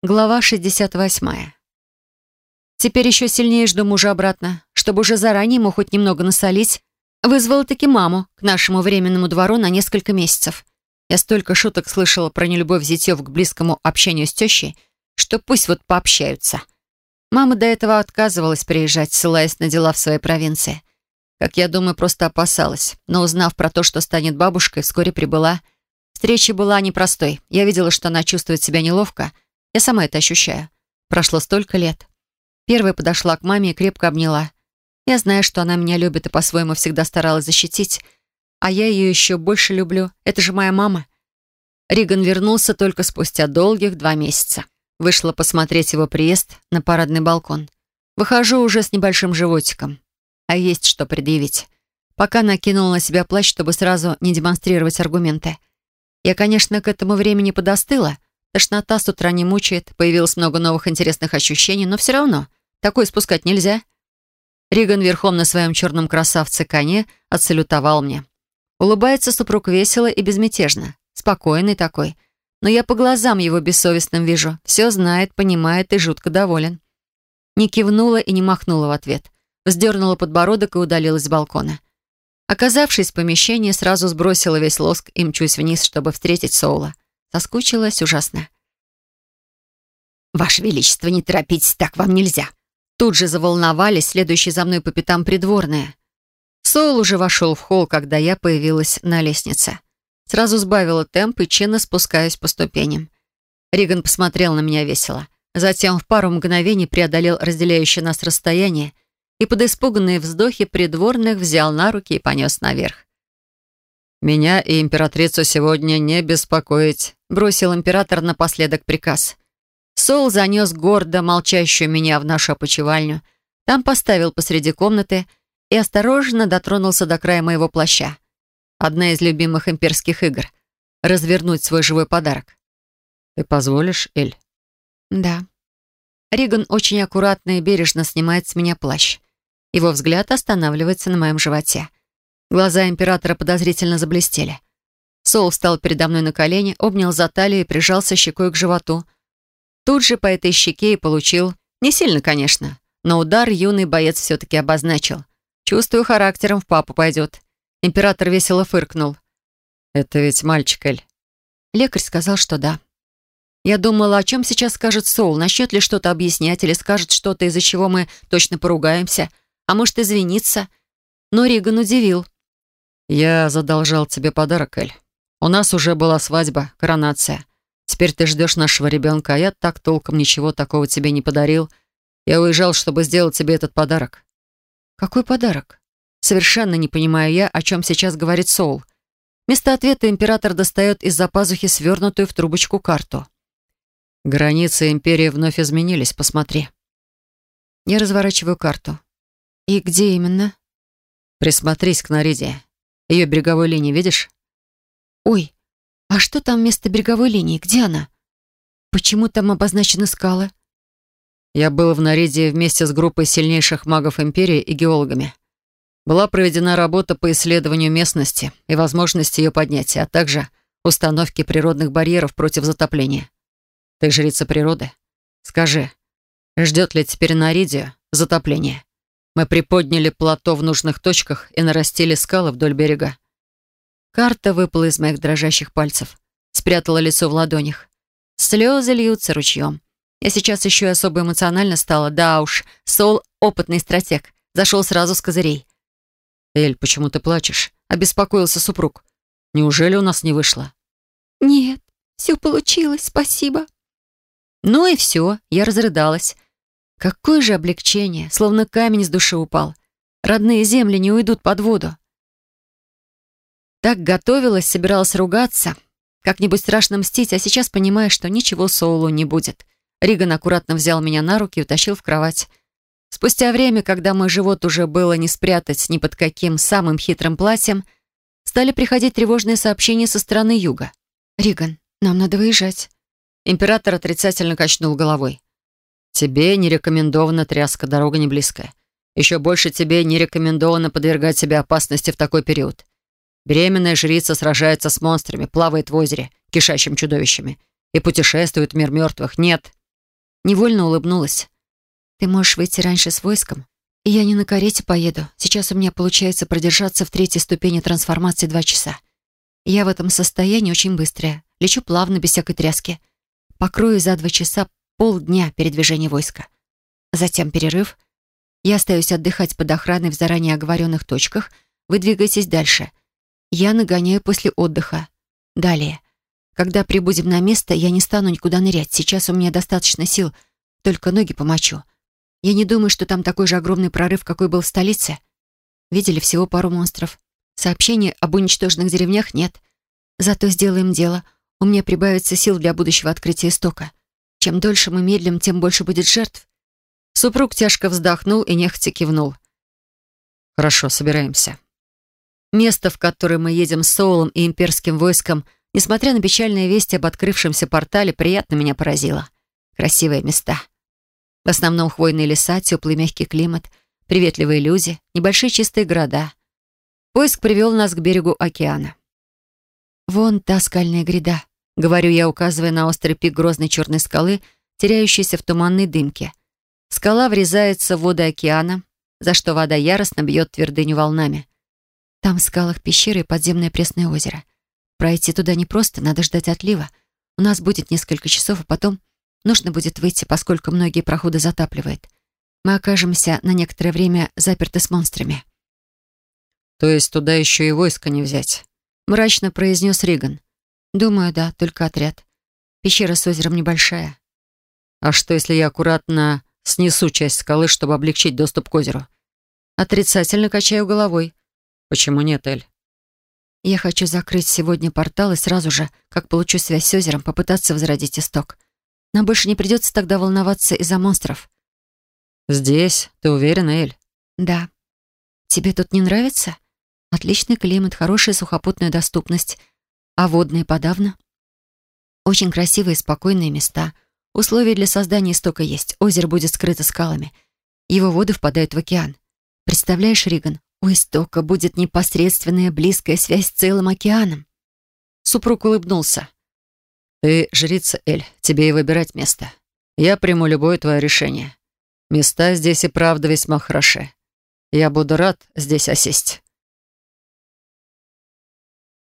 Глава 68. Теперь еще сильнее жду мужа обратно, чтобы уже заранее ему хоть немного насолить. Вызвала таки маму к нашему временному двору на несколько месяцев. Я столько шуток слышала про нелюбовь зятьев к близкому общению с тещей, что пусть вот пообщаются. Мама до этого отказывалась приезжать, ссылаясь на дела в своей провинции. Как я думаю, просто опасалась. Но узнав про то, что станет бабушкой, вскоре прибыла. Встреча была непростой. Я видела, что она чувствует себя неловко — я сама это ощущаю. Прошло столько лет. Первая подошла к маме и крепко обняла. Я знаю, что она меня любит и по-своему всегда старалась защитить. А я ее еще больше люблю. Это же моя мама. Риган вернулся только спустя долгих два месяца. Вышла посмотреть его приезд на парадный балкон. Выхожу уже с небольшим животиком. А есть что предъявить. Пока накинул на себя плащ, чтобы сразу не демонстрировать аргументы. Я, конечно, к этому времени подостыла, Тошнота с утра не мучает, появилось много новых интересных ощущений, но все равно такое спускать нельзя. Риган верхом на своем черном красавце-коне отсалютовал мне. Улыбается супруг весело и безмятежно, спокойный такой. Но я по глазам его бессовестным вижу, все знает, понимает и жутко доволен. Не кивнула и не махнула в ответ. Вздернула подбородок и удалилась с балкона. Оказавшись в помещении, сразу сбросила весь лоск и мчусь вниз, чтобы встретить Соула. Соскучилась ужасно. «Ваше Величество, не торопитесь, так вам нельзя!» Тут же заволновались, следующие за мной по пятам придворные. Соул уже вошел в холл, когда я появилась на лестнице. Сразу сбавила темп и чинно спускаюсь по ступеням. Риган посмотрел на меня весело. Затем в пару мгновений преодолел разделяющее нас расстояние и под испуганные вздохи придворных взял на руки и понес наверх. «Меня и императрицу сегодня не беспокоить», — бросил император напоследок приказ. Сол занес гордо молчащую меня в нашу опочивальню, там поставил посреди комнаты и осторожно дотронулся до края моего плаща. Одна из любимых имперских игр — развернуть свой живой подарок. «Ты позволишь, Эль?» «Да». Риган очень аккуратно и бережно снимает с меня плащ. Его взгляд останавливается на моем животе. Глаза императора подозрительно заблестели. Сол встал передо мной на колени, обнял за талию и прижался щекой к животу. Тут же по этой щеке и получил. Не сильно, конечно, но удар юный боец все-таки обозначил. Чувствую, характером в папу пойдет. Император весело фыркнул. «Это ведь мальчик, Эль?» Лекарь сказал, что да. Я думала, о чем сейчас скажет Соул, начнет ли что-то объяснять или скажет что-то, из-за чего мы точно поругаемся, а может, извиниться. Но Риган удивил. «Я задолжал тебе подарок, Эль. У нас уже была свадьба, коронация. Теперь ты ждешь нашего ребенка, а я так толком ничего такого тебе не подарил. Я уезжал, чтобы сделать тебе этот подарок». «Какой подарок?» Совершенно не понимаю я, о чем сейчас говорит Соул. Вместо ответа император достает из-за пазухи свернутую в трубочку карту. «Границы империи вновь изменились, посмотри». Я разворачиваю карту. «И где именно?» «Присмотрись к Наридии. Ее береговой линии видишь?» «Ой, а что там вместо береговой линии? Где она? Почему там обозначены скалы?» Я был в Нариде вместе с группой сильнейших магов Империи и геологами. Была проведена работа по исследованию местности и возможности ее поднятия, а также установки природных барьеров против затопления. Ты жрица природы. Скажи, ждет ли теперь Наридию затопление? Мы приподняли плато в нужных точках и нарастили скалы вдоль берега. Карта выпала из моих дрожащих пальцев. Спрятала лицо в ладонях. Слезы льются ручьем. Я сейчас еще и особо эмоционально стала. Да уж, Сол — опытный стратег. Зашел сразу с козырей. «Эль, почему ты плачешь?» — обеспокоился супруг. «Неужели у нас не вышло?» «Нет, все получилось, спасибо». Ну и все, я разрыдалась. Какое же облегчение, словно камень с души упал. Родные земли не уйдут под воду. Так готовилась, собиралась ругаться, как-нибудь страшно мстить, а сейчас понимаю, что ничего Соулу не будет. Риган аккуратно взял меня на руки и утащил в кровать. Спустя время, когда мой живот уже было не спрятать ни под каким самым хитрым платьем, стали приходить тревожные сообщения со стороны юга. «Риган, нам надо выезжать». Император отрицательно качнул головой. Тебе не рекомендована тряска, дорога не близкая. Еще больше тебе не рекомендовано подвергать себя опасности в такой период. Беременная жрица сражается с монстрами, плавает в озере, кишащим чудовищами, и путешествует в мир мертвых. Нет, Невольно улыбнулась. «Ты можешь выйти раньше с войском, и я не на карете поеду. Сейчас у меня получается продержаться в третьей ступени трансформации два часа. Я в этом состоянии очень быстрая. Лечу плавно, без всякой тряски. Покрою за два часа полдня передвижения войска. Затем перерыв. Я остаюсь отдыхать под охраной в заранее оговоренных точках. Вы двигаетесь дальше. Я нагоняю после отдыха. Далее. Когда прибудем на место, я не стану никуда нырять. Сейчас у меня достаточно сил, только ноги помочу. Я не думаю, что там такой же огромный прорыв, какой был в столице. Видели всего пару монстров. Сообщений об уничтоженных деревнях нет. Зато сделаем дело. У меня прибавится сил для будущего открытия истока. Чем дольше мы медлим, тем больше будет жертв. Супруг тяжко вздохнул и нехотя кивнул. «Хорошо, собираемся». Место, в которое мы едем с Соулом и имперским войском, несмотря на печальные вести об открывшемся портале, приятно меня поразило. Красивые места. В основном хвойные леса, теплый мягкий климат, приветливые люди, небольшие чистые города. Поиск привел нас к берегу океана. «Вон та скальная гряда», — говорю я, указывая на острый пик грозной черной скалы, теряющейся в туманной дымке. Скала врезается в воды океана, за что вода яростно бьет твердыню волнами. Там в скалах пещеры и подземное пресное озеро. Пройти туда непросто, надо ждать отлива. У нас будет несколько часов, а потом нужно будет выйти, поскольку многие проходы затапливает. Мы окажемся на некоторое время заперты с монстрами. «То есть туда еще и войско не взять?» Мрачно произнес Риган. «Думаю, да, только отряд. Пещера с озером небольшая». «А что, если я аккуратно снесу часть скалы, чтобы облегчить доступ к озеру?» Отрицательно качаю головой. «Почему нет, Эль?» «Я хочу закрыть сегодня портал и сразу же, как получу связь с озером, попытаться возродить исток. Нам больше не придется тогда волноваться из-за монстров». «Здесь? Ты уверена, Эль?» «Да. Тебе тут не нравится? Отличный климат, хорошая сухопутная доступность, а водные подавно. Очень красивые спокойные места. Условия для создания истока есть. Озеро будет скрыто скалами. Его воды впадают в океан. Представляешь, Риган, у истока будет непосредственная близкая связь с целым океаном. Супруг улыбнулся. «Ты жрица Эль, тебе и выбирать место. Я приму любое твое решение. Места здесь и правда весьма хороши. Я буду рад здесь осесть».